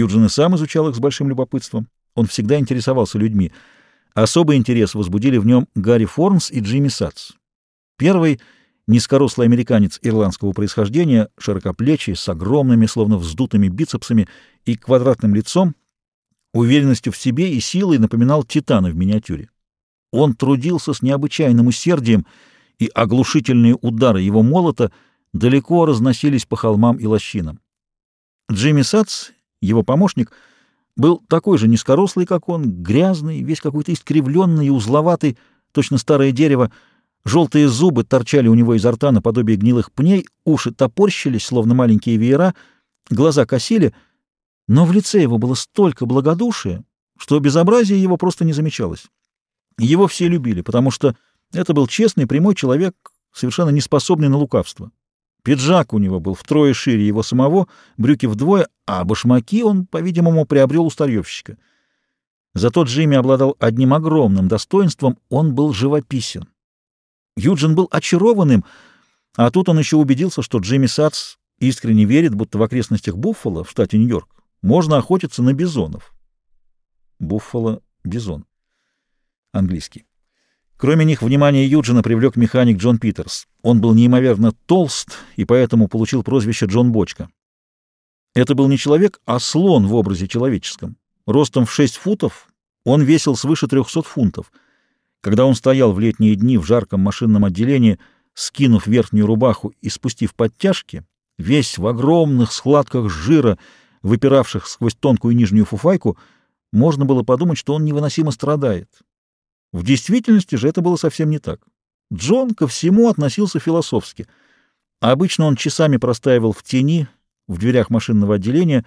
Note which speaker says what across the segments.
Speaker 1: Юджин и сам изучал их с большим любопытством. Он всегда интересовался людьми. Особый интерес возбудили в нем Гарри Формс и Джимми Сатс. Первый — низкорослый американец ирландского происхождения, широкоплечий, с огромными, словно вздутыми бицепсами и квадратным лицом, уверенностью в себе и силой напоминал титана в миниатюре. Он трудился с необычайным усердием, и оглушительные удары его молота далеко разносились по холмам и лощинам. Джимми Сатс, его помощник, был такой же низкорослый, как он, грязный, весь какой-то искривленный и узловатый, точно старое дерево. Желтые зубы торчали у него изо рта наподобие гнилых пней, уши топорщились, словно маленькие веера, глаза косили, но в лице его было столько благодушия, что безобразие его просто не замечалось. Его все любили, потому что это был честный, прямой человек, совершенно не способный на лукавство. Пиджак у него был втрое шире его самого, брюки вдвое, а башмаки он, по-видимому, приобрел у старьевщика. Зато Джимми обладал одним огромным достоинством — он был живописен. Юджин был очарованным, а тут он еще убедился, что Джимми Сац искренне верит, будто в окрестностях Буффало, в штате Нью-Йорк, можно охотиться на бизонов. Буффало — бизон. Английский. Кроме них, внимание Юджина привлек механик Джон Питерс. Он был неимоверно толст и поэтому получил прозвище Джон Бочка. Это был не человек, а слон в образе человеческом. Ростом в 6 футов он весил свыше 300 фунтов. Когда он стоял в летние дни в жарком машинном отделении, скинув верхнюю рубаху и спустив подтяжки, весь в огромных складках жира, выпиравших сквозь тонкую нижнюю фуфайку, можно было подумать, что он невыносимо страдает. В действительности же это было совсем не так. Джон ко всему относился философски. обычно он часами простаивал в тени, в дверях машинного отделения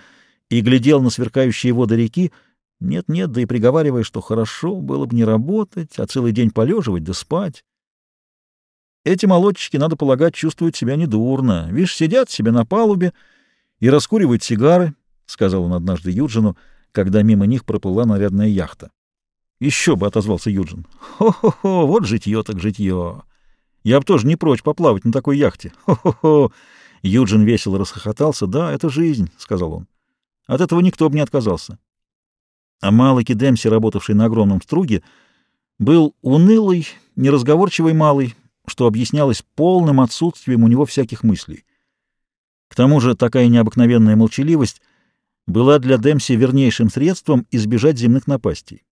Speaker 1: и глядел на сверкающие воды реки, нет-нет, да и приговаривая, что хорошо было бы не работать, а целый день полеживать да спать. Эти молодчики, надо полагать, чувствуют себя недурно. Видишь, сидят себе на палубе и раскуривают сигары, — сказал он однажды Юджину, когда мимо них проплыла нарядная яхта. Еще бы, — отозвался Юджин. Хо-хо-хо, вот житье так житье. Я бы тоже не прочь поплавать на такой яхте. Хо-хо-хо. Юджин весело расхохотался. Да, это жизнь, — сказал он. От этого никто бы не отказался. А малый Демси, работавший на огромном струге, был унылый, неразговорчивый малый, что объяснялось полным отсутствием у него всяких мыслей. К тому же такая необыкновенная молчаливость была для Демси вернейшим средством избежать земных напастей.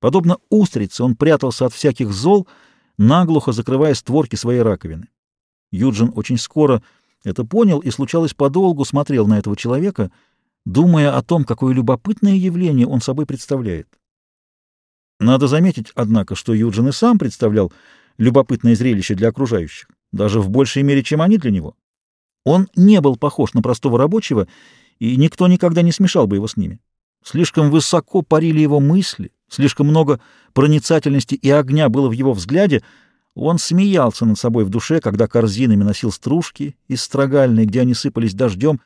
Speaker 1: Подобно устрице он прятался от всяких зол, наглухо закрывая створки своей раковины. Юджин очень скоро это понял и, случалось, подолгу смотрел на этого человека, думая о том, какое любопытное явление он собой представляет. Надо заметить, однако, что Юджин и сам представлял любопытное зрелище для окружающих, даже в большей мере, чем они для него. Он не был похож на простого рабочего, и никто никогда не смешал бы его с ними. Слишком высоко парили его мысли, слишком много проницательности и огня было в его взгляде. Он смеялся над собой в душе, когда корзинами носил стружки из строгальной, где они сыпались дождем,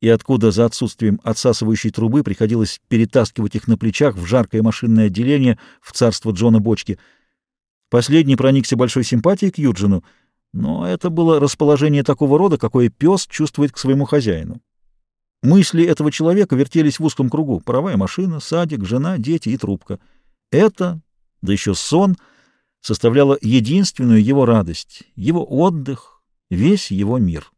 Speaker 1: и откуда за отсутствием отсасывающей трубы приходилось перетаскивать их на плечах в жаркое машинное отделение в царство Джона Бочки. Последний проникся большой симпатией к Юджину, но это было расположение такого рода, какое пес чувствует к своему хозяину. Мысли этого человека вертелись в узком кругу. Паровая машина, садик, жена, дети и трубка. Это, да еще сон, составляло единственную его радость, его отдых, весь его мир.